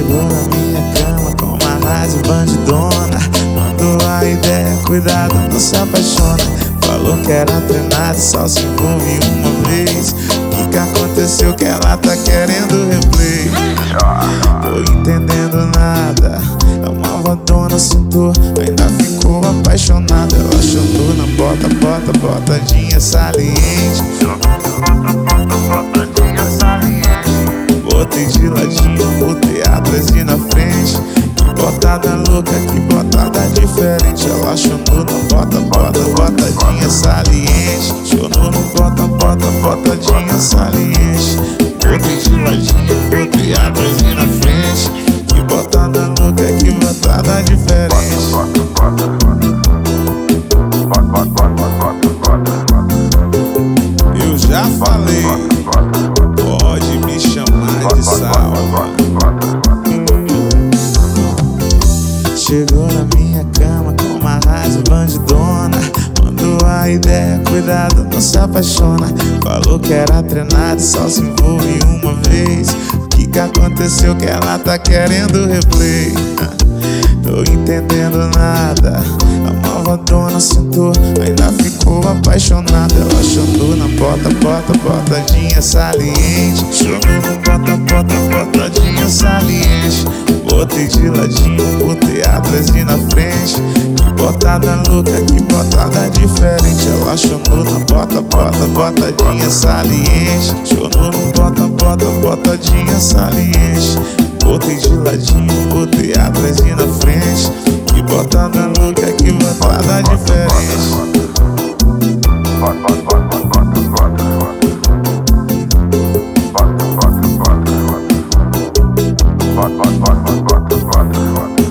chegou na minha cama com uma rádio bandidona Mandou a ideia, cuidado, não se apaixona. Falou que era treinado, só se envolve uma vez. O que aconteceu que ela tá querendo replay? Tô entendendo nada É uma vadona, sentou, ainda ficou apaixonada. Ela chutou na bota, bota, botadinha saliente. Bota, bota, bota, bota na frente. Que botada louca, que botada diferente. Ela chamou na bota, bota, botadinha saliente. Chamou no bota, bota, botadinha saliente. Botei de ladinho, atrás e Chegou na minha cama com uma raiva bandidona. Mandou a ideia, cuidado, não se apaixona. Falou que era treinado, só se envolve uma vez. O que, que aconteceu que ela tá querendo replay? Tô entendendo nada. A malvadona sentou, ainda ficou apaixonada. Ela chamou na bota, bota, botadinha saliente. Chamou no bota, bota, botadinha saliente. Botei de ladinho, botei atrás e na frente. Que botada louca, que botada diferente. Ela chamou na bota, bota, botadinha saliente. Chamou no bota, bota, botadinha saliente. Botei de ladinho, botei atrás e na frente. Que botada What? What? What? hot.